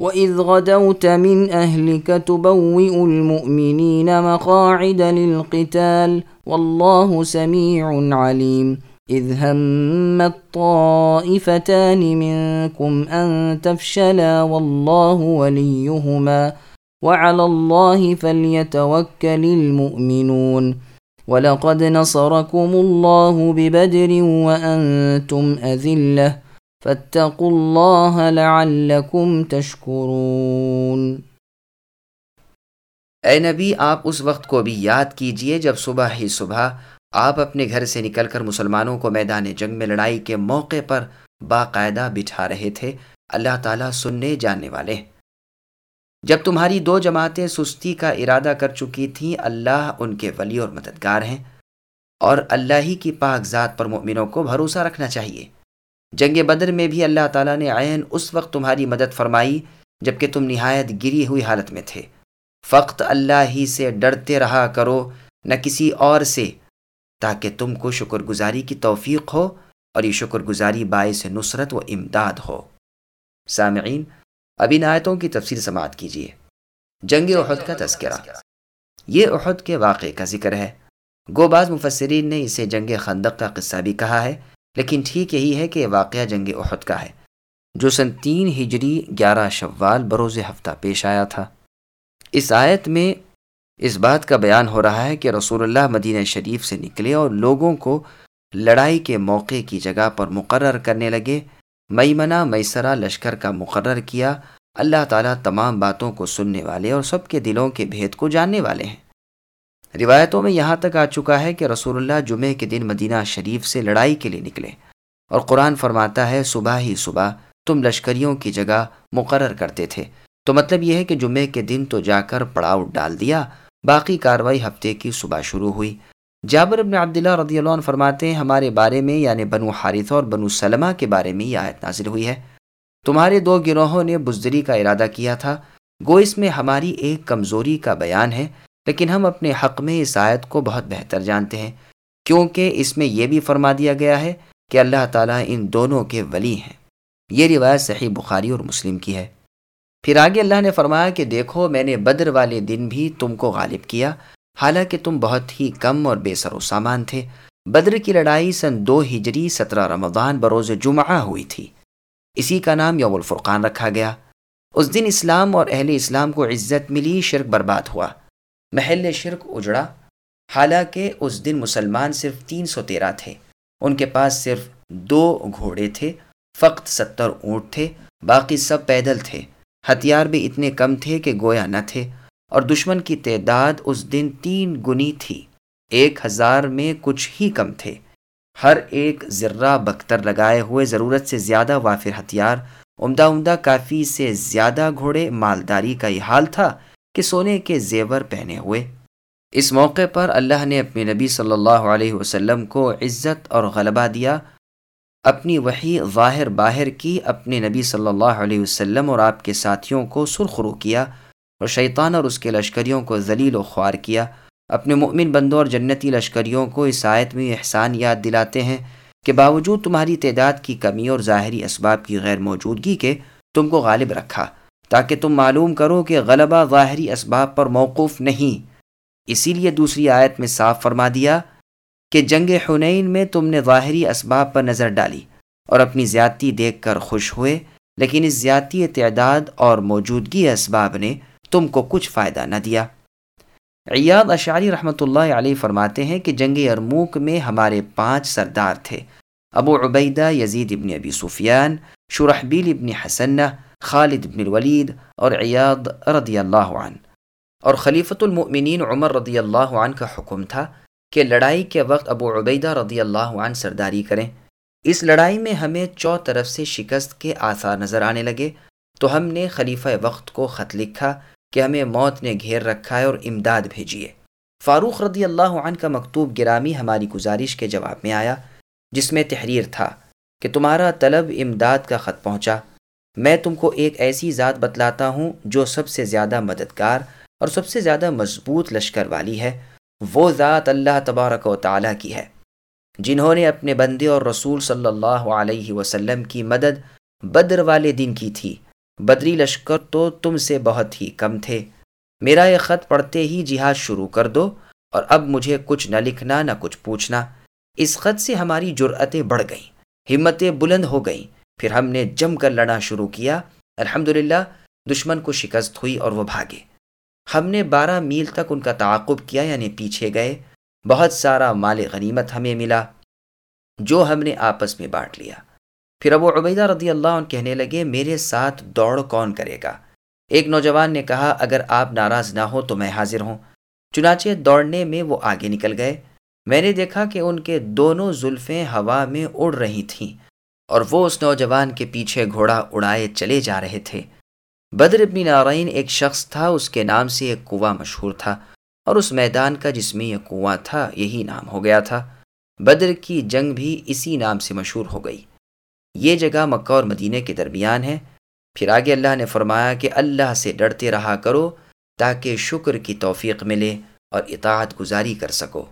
وَإِذْ غَدَوْتَ مِنْ أَهْلِكَ تُبَوِّئُ الْمُؤْمِنِينَ مَقَاعِدَ لِلْقِتَالِ وَاللَّهُ سَمِيعٌ عَلِيمٌ إِذْ هَمَّتْ طَائِفَتَانِ مِنْكُمْ أَن تَفْشَلَا وَاللَّهُ وَلِيُّهُمَا وَعَلَى اللَّهِ فَلْيَتَوَكَّلِ الْمُؤْمِنُونَ وَلَقَدْ نَصَرَكُمُ اللَّهُ بِبَدْرٍ وَأَنْتُمْ أَذِلَّةٌ فاتقوا اللہ لعلکم تشکرون۔ اے نبی، آپ اس وقت کو بھی یاد کیجیے جب صبح ہی صبح آپ اپنے گھر سے نکل کر مسلمانوں کو میدان جنگ میں لڑائی کے موقع پر باقاعدہ بٹھا رہے تھے، اللہ تعالیٰ سننے جاننے والے۔ جب تمہاری دو جماعتیں سستی کا ارادہ کر چکی تھیں، اللہ ان کے ولی اور مددگار ہیں اور اللہ ہی کی پاک ذات پر مؤمنوں کو بھروسہ رکھنا چاہیے۔ جنگ بدر میں بھی اللہ تعالیٰ نے عین اس وقت تمہاری مدد فرمائی جبکہ تم نہایت گری ہوئی حالت میں تھے۔ فقط اللہ ہی سے ڈرتے رہا کرو، نہ کسی اور سے۔ تاکہ تم کو شکر گزاری کی توفیق ہو اور یہ شکر گزاری باعث نصرت و امداد ہو۔ سامعین، اب ان آیتوں کی تفصیل سماعت کیجیے۔ جنگ احد کا تذکرہ۔ یہ احد کے واقعے کا ذکر ہے۔ گو بعض مفسرین نے اسے جنگ خندق کا قصہ بھی کہا ہے۔ لیکن ٹھیک یہی ہے کہ یہ واقعہ جنگ احد کا ہے، جو سن تین ہجری گیارہ شوال بروز ہفتہ پیش آیا تھا۔ اس آیت میں اس بات کا بیان ہو رہا ہے کہ رسول اللہ مدینہ شریف سے نکلے اور لوگوں کو لڑائی کے موقع کی جگہ پر مقرر کرنے لگے۔ میمنا میسرا لشکر کا مقرر کیا، اللہ تعالیٰ تمام باتوں کو سننے والے اور سب کے دلوں کے بھید کو جاننے والے ہیں۔ روایتوں میں یہاں تک آ چکا ہے کہ رسول اللہ جمعے کے دن مدینہ شریف سے لڑائی کے لیے نکلے اور قرآن فرماتا ہے، صبح ہی صبح تم لشکریوں کی جگہ مقرر کرتے تھے۔ تو مطلب یہ ہے کہ جمعے کے دن تو جا کر پڑاؤ ڈال دیا، باقی کاروائی ہفتے کی صبح شروع ہوئی۔ جابر ابن عبداللہ رضی اللہ عنہ فرماتے ہیں، ہمارے بارے میں یعنی بنو حارثہ اور بنو سلمہ کے بارے میں یہ آیت نازل ہوئی ہے۔ تمہارے دو گروہوں نے بزدری کا ارادہ کیا تھا، گو اس میں ہماری ایک کمزوری کا بیان ہے۔ لیکن ہم اپنے حق میں اس آیت کو بہت بہتر جانتے ہیں، کیونکہ اس میں یہ بھی فرما دیا گیا ہے کہ اللہ تعالیٰ ان دونوں کے ولی ہیں۔ یہ روایت صحیح بخاری اور مسلم کی ہے۔ پھر آگے اللہ نے فرمایا کہ دیکھو، میں نے بدر والے دن بھی تم کو غالب کیا، حالانکہ تم بہت ہی کم اور بے سر و سامان تھے۔ بدر کی لڑائی سن دو ہجری سترہ رمضان بروز جمعہ ہوئی تھی۔ اسی کا نام یوم الفرقان رکھا گیا۔ اس دن اسلام اور اہل اسلام کو عزت ملی، شرک برباد ہوا۔ محل شرک اجڑا، حالانکہ اس دن مسلمان صرف تین سو تیرہ تھے۔ ان کے پاس صرف دو گھوڑے تھے، فقط ستر اونٹ تھے، باقی سب پیدل تھے۔ ہتھیار بھی اتنے کم تھے کہ گویا نہ تھے۔ اور دشمن کی تعداد اس دن تین گنی تھی۔ ایک ہزار میں کچھ ہی کم تھے۔ ہر ایک ذرہ بختر لگائے ہوئے ضرورت سے زیادہ وافر ہتھیار، عمدہ عمدہ کافی سے زیادہ گھوڑے، مالداری کا یہ حال تھا۔ کہ سونے کے زیور پہنے ہوئے۔ اس موقع پر اللہ نے اپنے نبی صلی اللہ علیہ وسلم کو عزت اور غلبہ دیا، اپنی وہی ظاہر باہر کی، اپنے نبی صلی اللہ علیہ وسلم اور آپ کے ساتھیوں کو سرخرو کیا اور شیطان اور اس کے لشکریوں کو ذلیل و خوار کیا۔ اپنے مؤمن بندوں اور جنتی لشکریوں کو اس آیت میں احسان یاد دلاتے ہیں کہ باوجود تمہاری تعداد کی کمی اور ظاہری اسباب کی غیر موجودگی کے تم کو غالب رکھا۔ تاکہ تم معلوم کرو کہ غلبہ ظاہری اسباب پر موقف نہیں۔ اسی لیے دوسری آیت میں صاف فرما دیا کہ جنگ حنین میں تم نے ظاہری اسباب پر نظر ڈالی اور اپنی زیادتی دیکھ کر خوش ہوئے، لیکن اس زیادتی تعداد اور موجودگی اسباب نے تم کو کچھ فائدہ نہ دیا۔ عیاد اشعری رحمۃ اللہ علیہ فرماتے ہیں کہ جنگ ارموک میں ہمارے پانچ سردار تھے، ابو عبیدہ، یزید ابن ابی سفیان، شرحبیل ابن حسنہ خالد بن الولید اور عیاد رضی اللہ عنہ۔ اور خلیفۃ المؤمنین عمر رضی اللہ عنہ کا حکم تھا کہ لڑائی کے وقت ابو عبیدہ رضی اللہ عنہ سرداری کریں۔ اس لڑائی میں ہمیں چو طرف سے شکست کے آثار نظر آنے لگے۔ تو ہم نے خلیفہ وقت کو خط لکھا کہ ہمیں موت نے گھیر رکھا ہے اور امداد بھیجیے۔ فاروق رضی اللہ عنہ کا مکتوب گرامی ہماری گزارش کے جواب میں آیا، جس میں تحریر تھا کہ تمہارا طلب امداد کا خط پہنچا۔ میں تم کو ایک ایسی ذات بتلاتا ہوں جو سب سے زیادہ مددگار اور سب سے زیادہ مضبوط لشکر والی ہے۔ وہ ذات اللہ تبارک و تعالیٰ کی ہے، جنہوں نے اپنے بندے اور رسول صلی اللہ علیہ وسلم کی مدد بدر والے دن کی تھی۔ بدری لشکر تو تم سے بہت ہی کم تھے۔ میرا یہ خط پڑھتے ہی جہاد شروع کر دو اور اب مجھے کچھ نہ لکھنا نہ کچھ پوچھنا۔ اس خط سے ہماری جرأتیں بڑھ گئیں، ہمتیں بلند ہو گئیں۔ پھر ہم نے جم کر لڑنا شروع کیا۔ الحمد دشمن کو شکست ہوئی اور وہ بھاگے۔ ہم نے بارہ میل تک ان کا تعاقب کیا یعنی پیچھے گئے۔ بہت سارا مال غنیمت ہمیں ملا، جو ہم نے آپس میں بانٹ لیا۔ پھر ابو عبیدہ رضی اللہ عنہ کہنے لگے، میرے ساتھ دوڑ کون کرے گا؟ ایک نوجوان نے کہا، اگر آپ ناراض نہ ہو تو میں حاضر ہوں۔ چنانچہ دوڑنے میں وہ آگے نکل گئے۔ میں نے دیکھا کہ ان کے دونوں زلفیں ہوا میں اڑ رہی تھیں۔ اور وہ اس نوجوان کے پیچھے گھوڑا اڑائے چلے جا رہے تھے۔ بدر ابن نارائن ایک شخص تھا، اس کے نام سے ایک کنواں مشہور تھا اور اس میدان کا جس میں یہ کنواں تھا، یہی نام ہو گیا تھا۔ بدر کی جنگ بھی اسی نام سے مشہور ہو گئی۔ یہ جگہ مکہ اور مدینہ کے درمیان ہے۔ پھر آگے اللہ نے فرمایا کہ اللہ سے ڈرتے رہا کرو تاکہ شکر کی توفیق ملے اور اطاعت گزاری کر سکو۔